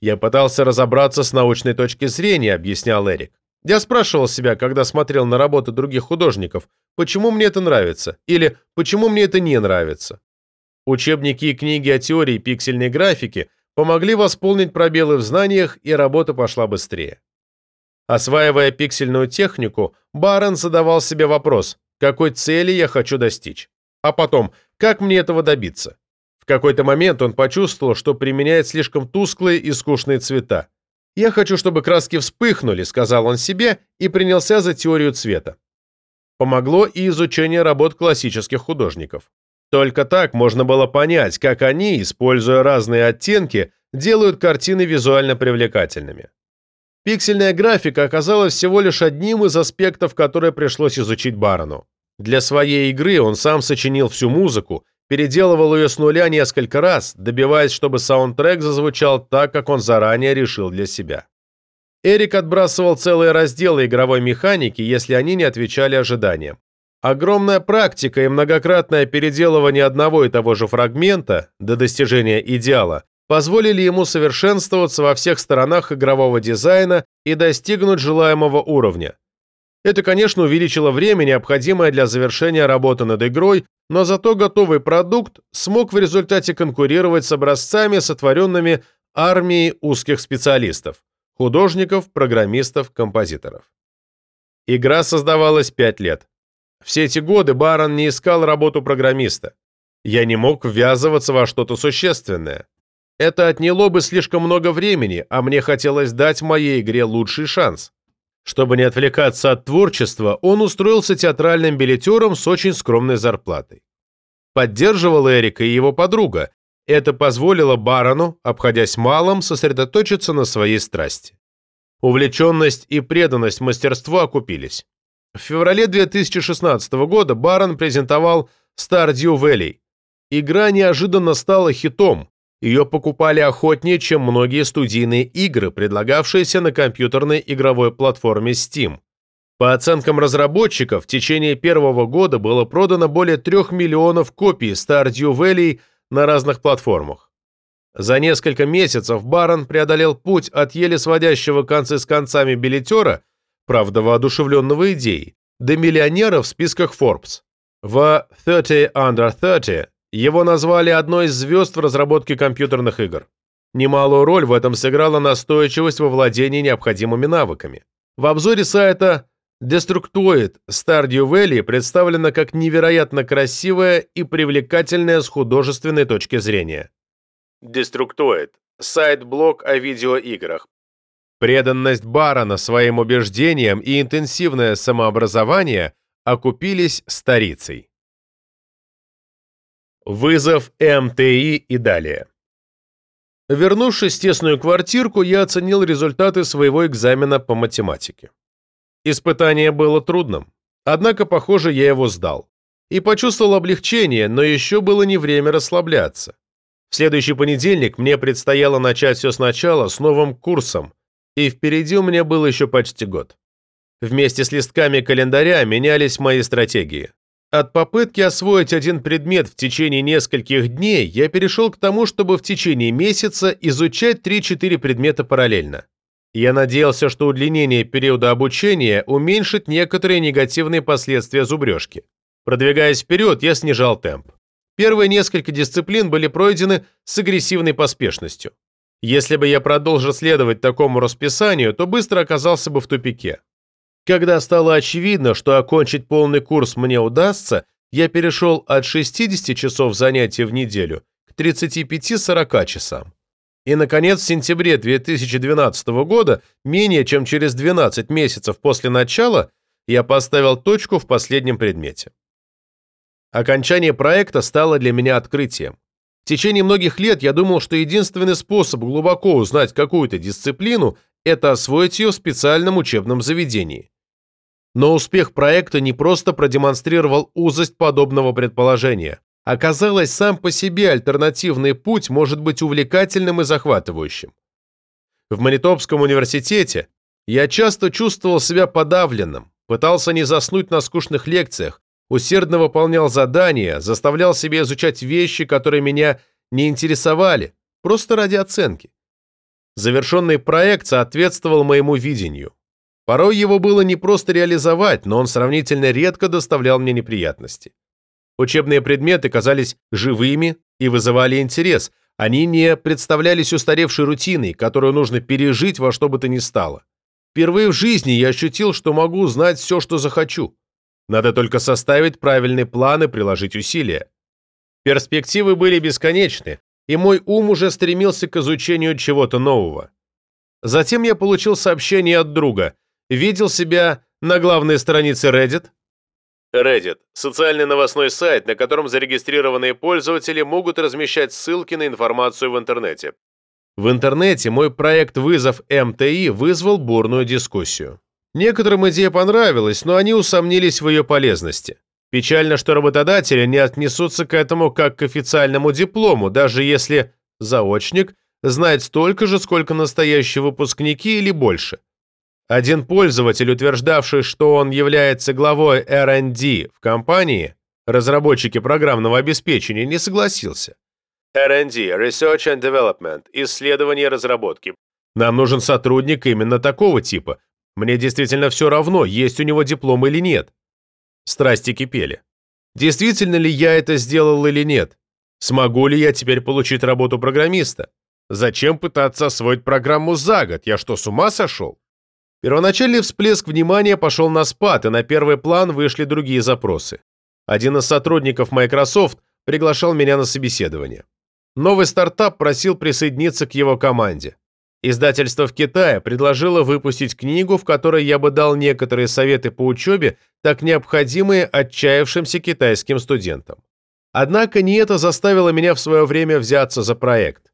«Я пытался разобраться с научной точки зрения», — объяснял Эрик. «Я спрашивал себя, когда смотрел на работы других художников, почему мне это нравится, или почему мне это не нравится». Учебники и книги о теории пиксельной графики помогли восполнить пробелы в знаниях, и работа пошла быстрее. Осваивая пиксельную технику, Барон задавал себе вопрос, какой цели я хочу достичь, а потом, как мне этого добиться. В какой-то момент он почувствовал, что применяет слишком тусклые и скучные цвета. «Я хочу, чтобы краски вспыхнули», — сказал он себе и принялся за теорию цвета. Помогло и изучение работ классических художников. Только так можно было понять, как они, используя разные оттенки, делают картины визуально привлекательными. Пиксельная графика оказалась всего лишь одним из аспектов, которые пришлось изучить Барону. Для своей игры он сам сочинил всю музыку, переделывал ее с нуля несколько раз, добиваясь, чтобы саундтрек зазвучал так, как он заранее решил для себя. Эрик отбрасывал целые разделы игровой механики, если они не отвечали ожиданиям. Огромная практика и многократное переделывание одного и того же фрагмента до достижения идеала позволили ему совершенствоваться во всех сторонах игрового дизайна и достигнуть желаемого уровня. Это, конечно, увеличило время, необходимое для завершения работы над игрой, но зато готовый продукт смог в результате конкурировать с образцами, сотворенными армией узких специалистов – художников, программистов, композиторов. Игра создавалась пять лет. Все эти годы Барон не искал работу программиста. Я не мог ввязываться во что-то существенное. Это отняло бы слишком много времени, а мне хотелось дать моей игре лучший шанс. Чтобы не отвлекаться от творчества, он устроился театральным билетером с очень скромной зарплатой. Поддерживал Эрика и его подруга. Это позволило барону, обходясь малым, сосредоточиться на своей страсти. Увлеченность и преданность мастерству окупились. В феврале 2016 года Барон презентовал Stardew Valley. Игра неожиданно стала хитом, ее покупали охотнее, чем многие студийные игры, предлагавшиеся на компьютерной игровой платформе Steam. По оценкам разработчиков, в течение первого года было продано более 3 миллионов копий Stardew Valley на разных платформах. За несколько месяцев Барон преодолел путь от еле сводящего концы с концами билетера, правда воодушевленного идеей, до миллионера в списках Forbes. В 30 Under 30 его назвали одной из звезд в разработке компьютерных игр. Немалую роль в этом сыграла настойчивость во владении необходимыми навыками. В обзоре сайта Destructoid Stardew Valley представлена как невероятно красивая и привлекательная с художественной точки зрения. Destructoid – сайт-блог о видеоиграх. Преданность Барона своим убеждениям и интенсивное самообразование окупились старицей. Вызов МТИ и далее. Вернувшись в тесную квартирку, я оценил результаты своего экзамена по математике. Испытание было трудным, однако, похоже, я его сдал. И почувствовал облегчение, но еще было не время расслабляться. В следующий понедельник мне предстояло начать все сначала с новым курсом, и впереди у меня был еще почти год. Вместе с листками календаря менялись мои стратегии. От попытки освоить один предмет в течение нескольких дней я перешел к тому, чтобы в течение месяца изучать 3-4 предмета параллельно. Я надеялся, что удлинение периода обучения уменьшит некоторые негативные последствия зубрежки. Продвигаясь вперед, я снижал темп. Первые несколько дисциплин были пройдены с агрессивной поспешностью. Если бы я продолжил следовать такому расписанию, то быстро оказался бы в тупике. Когда стало очевидно, что окончить полный курс мне удастся, я перешел от 60 часов занятий в неделю к 35-40 часам. И, наконец, в сентябре 2012 года, менее чем через 12 месяцев после начала, я поставил точку в последнем предмете. Окончание проекта стало для меня открытием. В течение многих лет я думал, что единственный способ глубоко узнать какую-то дисциплину – это освоить ее в специальном учебном заведении. Но успех проекта не просто продемонстрировал узость подобного предположения. Оказалось, сам по себе альтернативный путь может быть увлекательным и захватывающим. В Манитопском университете я часто чувствовал себя подавленным, пытался не заснуть на скучных лекциях, усердно выполнял задания, заставлял себя изучать вещи, которые меня не интересовали, просто ради оценки. Завершенный проект соответствовал моему видению. Порой его было не просто реализовать, но он сравнительно редко доставлял мне неприятности. Учебные предметы казались живыми и вызывали интерес. Они не представлялись устаревшей рутиной, которую нужно пережить во что бы то ни стало. Впервые в жизни я ощутил, что могу знать все, что захочу. Надо только составить правильный план и приложить усилия. Перспективы были бесконечны, и мой ум уже стремился к изучению чего-то нового. Затем я получил сообщение от друга. Видел себя на главной странице Reddit. Reddit – социальный новостной сайт, на котором зарегистрированные пользователи могут размещать ссылки на информацию в интернете. В интернете мой проект «Вызов МТИ» вызвал бурную дискуссию. Некоторым идея понравилась, но они усомнились в ее полезности. Печально, что работодатели не отнесутся к этому как к официальному диплому, даже если заочник знает столько же, сколько настоящие выпускники или больше. Один пользователь, утверждавший, что он является главой R&D в компании, разработчики программного обеспечения, не согласился. R&D – Research and Development – исследование и разработки. Нам нужен сотрудник именно такого типа, мне действительно все равно, есть у него диплом или нет. Страсти кипели. Действительно ли я это сделал или нет? Смогу ли я теперь получить работу программиста? Зачем пытаться освоить программу за год? Я что, с ума сошел? Первоначальный всплеск внимания пошел на спад, и на первый план вышли другие запросы. Один из сотрудников Microsoft приглашал меня на собеседование. Новый стартап просил присоединиться к его команде. Издательство в Китае предложило выпустить книгу, в которой я бы дал некоторые советы по учебе, так необходимые отчаявшимся китайским студентам. Однако не это заставило меня в свое время взяться за проект.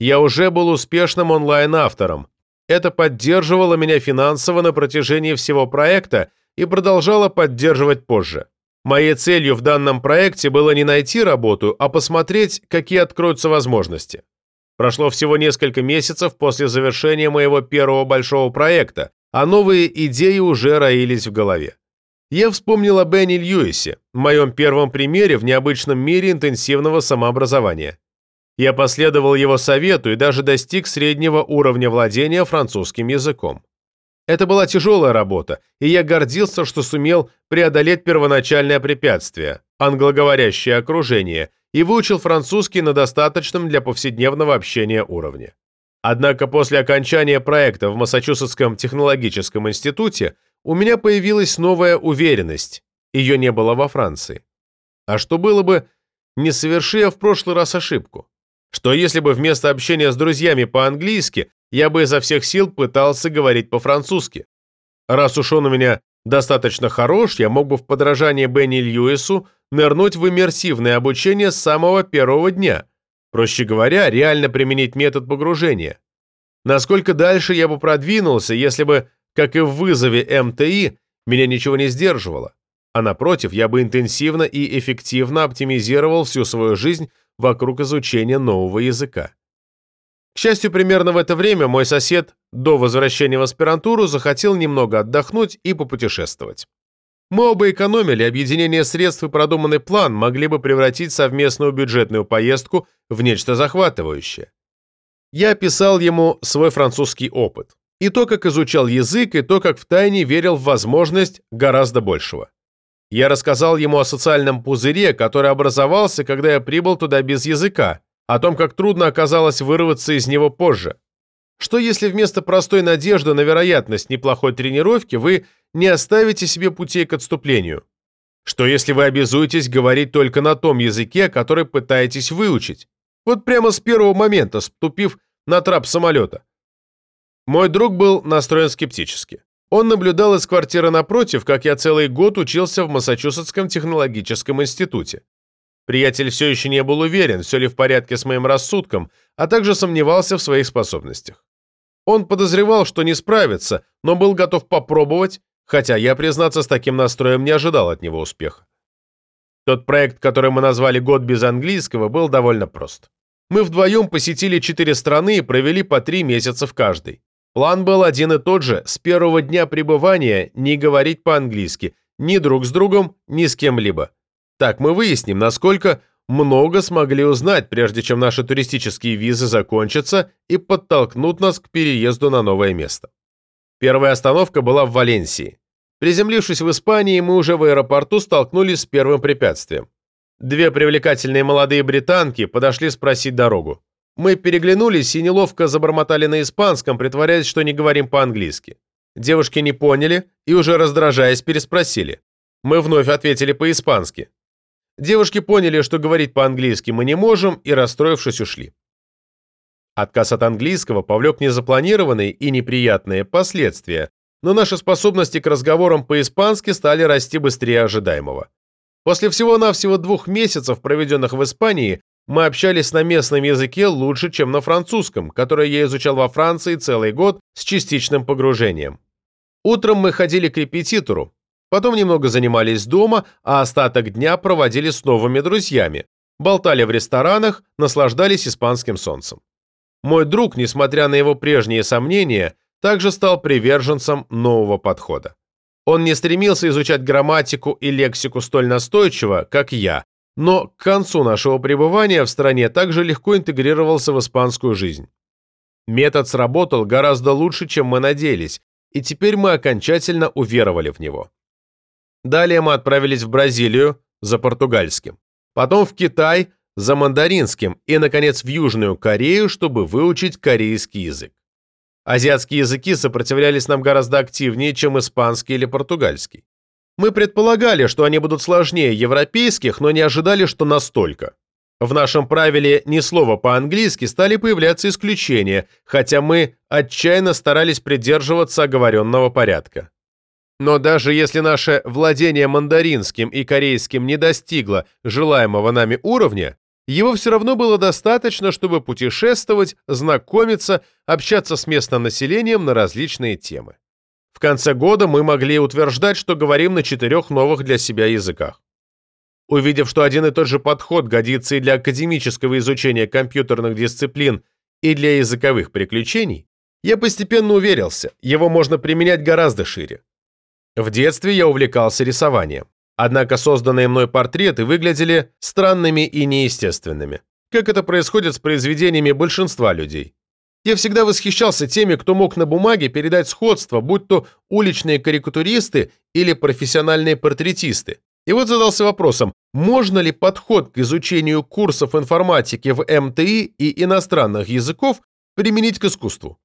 Я уже был успешным онлайн-автором. Это поддерживало меня финансово на протяжении всего проекта и продолжало поддерживать позже. Моей целью в данном проекте было не найти работу, а посмотреть, какие откроются возможности. Прошло всего несколько месяцев после завершения моего первого большого проекта, а новые идеи уже роились в голове. Я вспомнил о Бенни Льюисе, моем первом примере в необычном мире интенсивного самообразования. Я последовал его совету и даже достиг среднего уровня владения французским языком. Это была тяжелая работа, и я гордился, что сумел преодолеть первоначальное препятствие – англоговорящее окружение – и выучил французский на достаточном для повседневного общения уровне. Однако после окончания проекта в Массачусетском технологическом институте у меня появилась новая уверенность, ее не было во Франции. А что было бы, не соверши я в прошлый раз ошибку? Что если бы вместо общения с друзьями по-английски я бы изо всех сил пытался говорить по-французски? Раз уж он у меня достаточно хорош, я мог бы в подражание Бенни Льюису нырнуть в иммерсивное обучение с самого первого дня. Проще говоря, реально применить метод погружения. Насколько дальше я бы продвинулся, если бы, как и в вызове МТИ, меня ничего не сдерживало. А напротив, я бы интенсивно и эффективно оптимизировал всю свою жизнь вокруг изучения нового языка. К счастью, примерно в это время мой сосед до возвращения в аспирантуру захотел немного отдохнуть и попутешествовать. Мы оба экономили, объединение средств и продуманный план могли бы превратить совместную бюджетную поездку в нечто захватывающее. Я описал ему свой французский опыт. И то, как изучал язык, и то, как втайне верил в возможность гораздо большего. Я рассказал ему о социальном пузыре, который образовался, когда я прибыл туда без языка, о том, как трудно оказалось вырваться из него позже, что если вместо простой надежды на вероятность неплохой тренировки вы не оставите себе путей к отступлению? Что если вы обязуетесь говорить только на том языке, который пытаетесь выучить? Вот прямо с первого момента, ступив на трап самолета. Мой друг был настроен скептически. Он наблюдал из квартиры напротив, как я целый год учился в Массачусетском технологическом институте. Приятель все еще не был уверен, все ли в порядке с моим рассудком, а также сомневался в своих способностях. Он подозревал, что не справится, но был готов попробовать, хотя я, признаться, с таким настроем не ожидал от него успеха. Тот проект, который мы назвали «Год без английского», был довольно прост. Мы вдвоем посетили четыре страны и провели по три месяца в каждой. План был один и тот же, с первого дня пребывания не говорить по-английски, ни друг с другом, ни с кем-либо. Так мы выясним, насколько много смогли узнать, прежде чем наши туристические визы закончатся и подтолкнут нас к переезду на новое место. Первая остановка была в Валенсии. Приземлившись в Испании, мы уже в аэропорту столкнулись с первым препятствием. Две привлекательные молодые британки подошли спросить дорогу. Мы переглянулись и неловко забормотали на испанском, притворяясь, что не говорим по-английски. Девушки не поняли и уже раздражаясь переспросили. Мы вновь ответили по-испански. Девушки поняли, что говорить по-английски мы не можем, и, расстроившись, ушли. Отказ от английского повлек незапланированные и неприятные последствия, но наши способности к разговорам по-испански стали расти быстрее ожидаемого. После всего-навсего двух месяцев, проведенных в Испании, мы общались на местном языке лучше, чем на французском, который я изучал во Франции целый год с частичным погружением. Утром мы ходили к репетитору, Потом немного занимались дома, а остаток дня проводили с новыми друзьями, болтали в ресторанах, наслаждались испанским солнцем. Мой друг, несмотря на его прежние сомнения, также стал приверженцем нового подхода. Он не стремился изучать грамматику и лексику столь настойчиво, как я, но к концу нашего пребывания в стране также легко интегрировался в испанскую жизнь. Метод сработал гораздо лучше, чем мы надеялись, и теперь мы окончательно уверовали в него. Далее мы отправились в Бразилию за португальским, потом в Китай за мандаринским и, наконец, в Южную Корею, чтобы выучить корейский язык. Азиатские языки сопротивлялись нам гораздо активнее, чем испанский или португальский. Мы предполагали, что они будут сложнее европейских, но не ожидали, что настолько. В нашем правиле «ни слова по-английски» стали появляться исключения, хотя мы отчаянно старались придерживаться оговоренного порядка. Но даже если наше владение мандаринским и корейским не достигло желаемого нами уровня, его все равно было достаточно, чтобы путешествовать, знакомиться, общаться с местным населением на различные темы. Конце года мы могли утверждать, что говорим на четырех новых для себя языках. Увидев, что один и тот же подход годится и для академического изучения компьютерных дисциплин, и для языковых приключений, я постепенно уверился, его можно применять гораздо шире. В детстве я увлекался рисованием. Однако созданные мной портреты выглядели странными и неестественными, как это происходит с произведениями большинства людей. Я всегда восхищался теми, кто мог на бумаге передать сходство, будь то уличные карикатуристы или профессиональные портретисты. И вот задался вопросом, можно ли подход к изучению курсов информатики в МТИ и иностранных языков применить к искусству.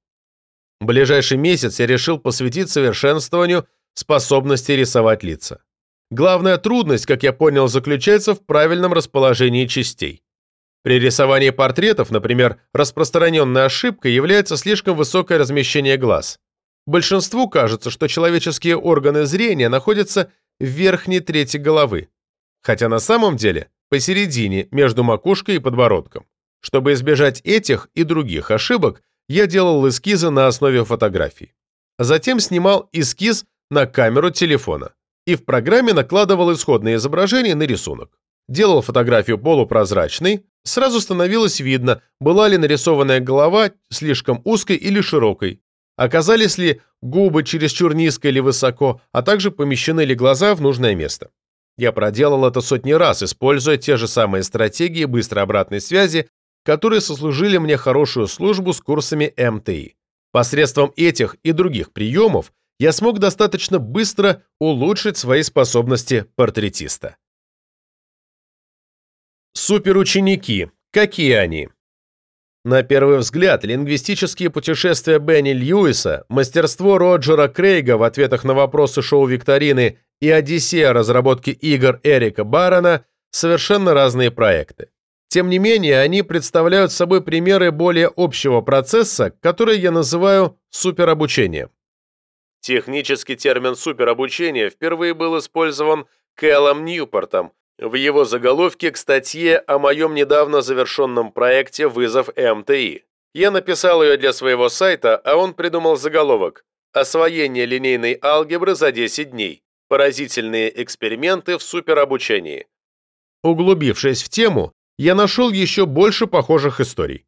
В ближайший месяц я решил посвятить совершенствованию способности рисовать лица. Главная трудность, как я понял, заключается в правильном расположении частей. При рисовании портретов, например, распространенной ошибкой является слишком высокое размещение глаз. Большинству кажется, что человеческие органы зрения находятся в верхней трети головы, хотя на самом деле посередине, между макушкой и подбородком. Чтобы избежать этих и других ошибок, я делал эскизы на основе фотографий. Затем снимал эскиз на камеру телефона и в программе накладывал исходное изображение на рисунок. Делал фотографию полупрозрачной, сразу становилось видно, была ли нарисованная голова слишком узкой или широкой, оказались ли губы чересчур низко или высоко, а также помещены ли глаза в нужное место. Я проделал это сотни раз, используя те же самые стратегии быстрой обратной связи, которые сослужили мне хорошую службу с курсами МТИ. Посредством этих и других приемов я смог достаточно быстро улучшить свои способности портретиста. Суперученики. Какие они? На первый взгляд, лингвистические путешествия Бенни Льюиса, мастерство Роджера Крейга в ответах на вопросы шоу-викторины и Одиссея разработки игр Эрика Барона – совершенно разные проекты. Тем не менее, они представляют собой примеры более общего процесса, который я называю суперобучением. Технический термин суперобучение впервые был использован Кэллом Ньюпортом в его заголовке к статье о моем недавно завершенном проекте «Вызов МТИ». Я написал ее для своего сайта, а он придумал заголовок «Освоение линейной алгебры за 10 дней. Поразительные эксперименты в суперобучении». Углубившись в тему, я нашел еще больше похожих историй.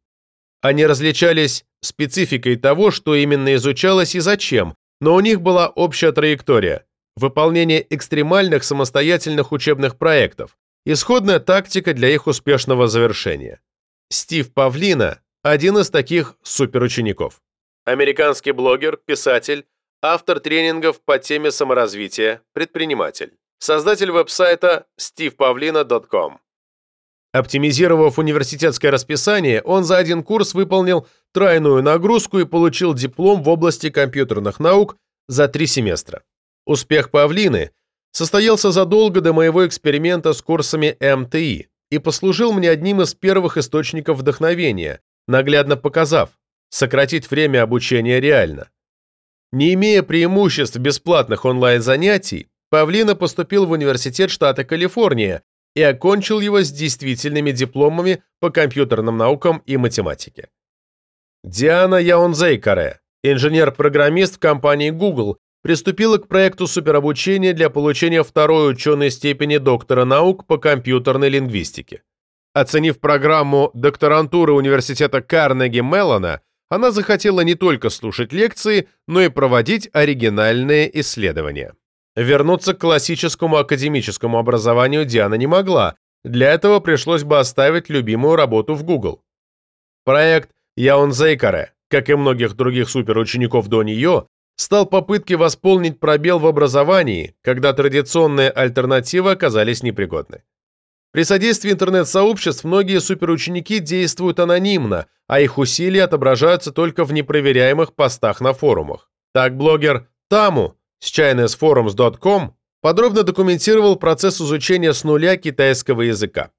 Они различались спецификой того, что именно изучалось и зачем, но у них была общая траектория – выполнение экстремальных самостоятельных учебных проектов, исходная тактика для их успешного завершения. Стив Павлина – один из таких суперучеников. Американский блогер, писатель, автор тренингов по теме саморазвития, предприниматель. Создатель веб-сайта stevepavlina.com. Оптимизировав университетское расписание, он за один курс выполнил тройную нагрузку и получил диплом в области компьютерных наук за три семестра. Успех Павлины состоялся задолго до моего эксперимента с курсами МТИ и послужил мне одним из первых источников вдохновения, наглядно показав, сократить время обучения реально. Не имея преимуществ бесплатных онлайн-занятий, Павлина поступил в университет штата Калифорния, и окончил его с действительными дипломами по компьютерным наукам и математике. Диана Яунзейкаре, инженер-программист в компании Google, приступила к проекту суперобучения для получения второй ученой степени доктора наук по компьютерной лингвистике. Оценив программу докторантуры университета Карнеги Меллона, она захотела не только слушать лекции, но и проводить оригинальные исследования. Вернуться к классическому академическому образованию Диана не могла, для этого пришлось бы оставить любимую работу в Google. Проект Яунзейкаре, как и многих других суперучеников до нее, стал попыткой восполнить пробел в образовании, когда традиционные альтернативы оказались непригодны. При содействии интернет-сообществ многие суперученики действуют анонимно, а их усилия отображаются только в непроверяемых постах на форумах. Так блогер Таму с ChinaSforums.com подробно документировал процесс изучения с нуля китайского языка.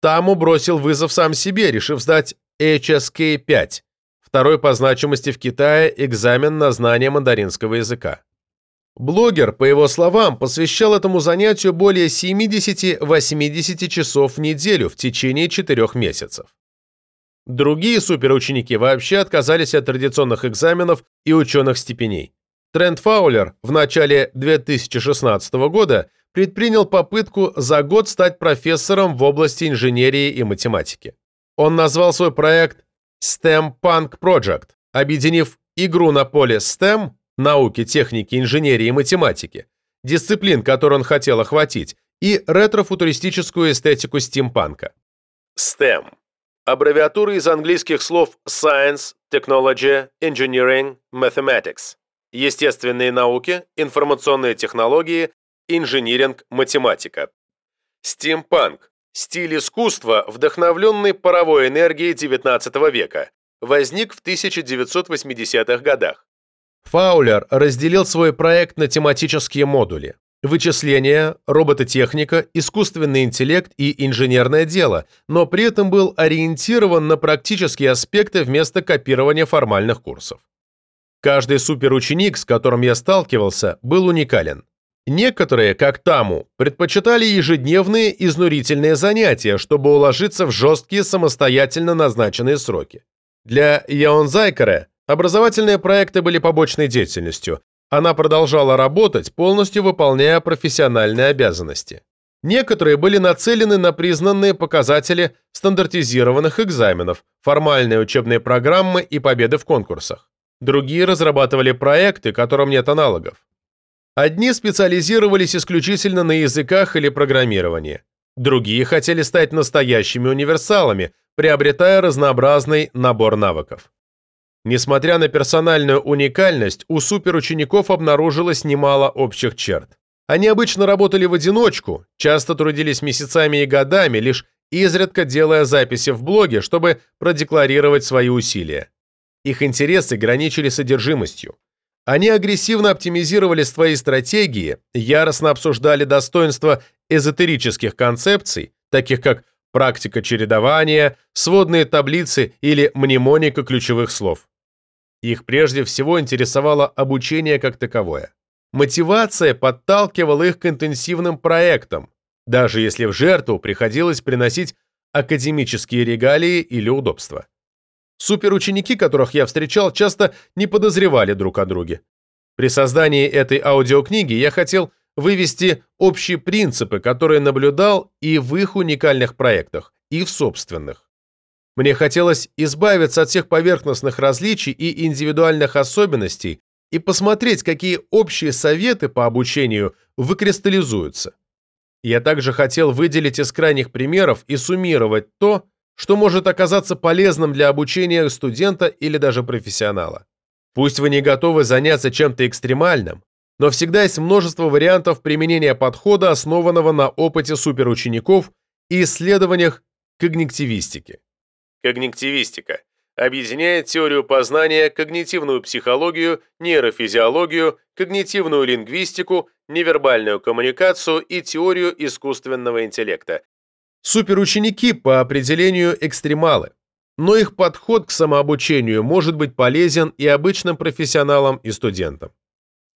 Таму бросил вызов сам себе, решив сдать HSK-5, второй по значимости в Китае экзамен на знание мандаринского языка. Блогер, по его словам, посвящал этому занятию более 70-80 часов в неделю в течение четырех месяцев. Другие суперученики вообще отказались от традиционных экзаменов и ученых степеней. Трент Фаулер в начале 2016 года предпринял попытку за год стать профессором в области инженерии и математики. Он назвал свой проект STEM Punk Project, объединив игру на поле STEM, науки, техники, инженерии и математики, дисциплин, которые он хотел охватить, и ретро-футуристическую эстетику стимпанка. STEM – аббревиатура из английских слов Science, Technology, Engineering, Mathematics естественные науки, информационные технологии, инжиниринг, математика. Стимпанк – стиль искусства, вдохновленный паровой энергией XIX века, возник в 1980-х годах. Фаулер разделил свой проект на тематические модули – вычисления, робототехника, искусственный интеллект и инженерное дело, но при этом был ориентирован на практические аспекты вместо копирования формальных курсов. Каждый суперученик, с которым я сталкивался, был уникален. Некоторые, как Таму, предпочитали ежедневные изнурительные занятия, чтобы уложиться в жесткие самостоятельно назначенные сроки. Для Яонзайкера образовательные проекты были побочной деятельностью. Она продолжала работать, полностью выполняя профессиональные обязанности. Некоторые были нацелены на признанные показатели стандартизированных экзаменов, формальные учебные программы и победы в конкурсах. Другие разрабатывали проекты, которым нет аналогов. Одни специализировались исключительно на языках или программировании. Другие хотели стать настоящими универсалами, приобретая разнообразный набор навыков. Несмотря на персональную уникальность, у суперучеников обнаружилось немало общих черт. Они обычно работали в одиночку, часто трудились месяцами и годами, лишь изредка делая записи в блоге, чтобы продекларировать свои усилия. Их интересы граничили содержимостью. Они агрессивно оптимизировали свои стратегии, яростно обсуждали достоинства эзотерических концепций, таких как практика чередования, сводные таблицы или мнемоника ключевых слов. Их прежде всего интересовало обучение как таковое. Мотивация подталкивала их к интенсивным проектам, даже если в жертву приходилось приносить академические регалии или удобства. Суперученики, которых я встречал, часто не подозревали друг о друге. При создании этой аудиокниги я хотел вывести общие принципы, которые наблюдал и в их уникальных проектах, и в собственных. Мне хотелось избавиться от всех поверхностных различий и индивидуальных особенностей и посмотреть, какие общие советы по обучению выкристаллизуются. Я также хотел выделить из крайних примеров и суммировать то, что может оказаться полезным для обучения студента или даже профессионала. Пусть вы не готовы заняться чем-то экстремальным, но всегда есть множество вариантов применения подхода, основанного на опыте суперучеников и исследованиях когнитивистики. Когнитивистика объединяет теорию познания, когнитивную психологию, нейрофизиологию, когнитивную лингвистику, невербальную коммуникацию и теорию искусственного интеллекта. Суперученики по определению экстремалы, но их подход к самообучению может быть полезен и обычным профессионалам и студентам.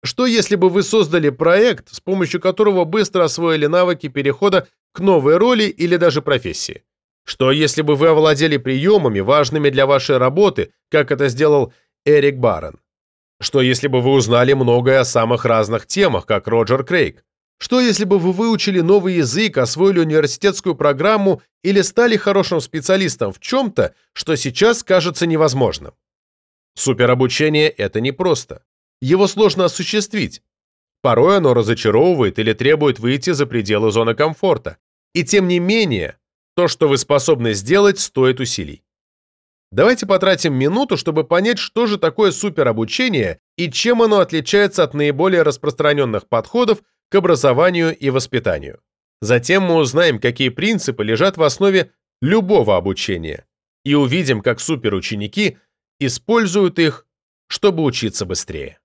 Что если бы вы создали проект, с помощью которого быстро освоили навыки перехода к новой роли или даже профессии? Что если бы вы овладели приемами, важными для вашей работы, как это сделал Эрик Барон? Что если бы вы узнали многое о самых разных темах, как Роджер Крейг? Что если бы вы выучили новый язык, освоили университетскую программу или стали хорошим специалистом в чем-то, что сейчас кажется невозможным? Суперобучение – это непросто его сложно осуществить. Порой оно разочаровывает или требует выйти за пределы зоны комфорта. И тем не менее, то, что вы способны сделать, стоит усилий. Давайте потратим минуту, чтобы понять, что же такое суперобучение и чем оно отличается от наиболее распространенных подходов к образованию и воспитанию. Затем мы узнаем, какие принципы лежат в основе любого обучения, и увидим, как суперученики используют их, чтобы учиться быстрее.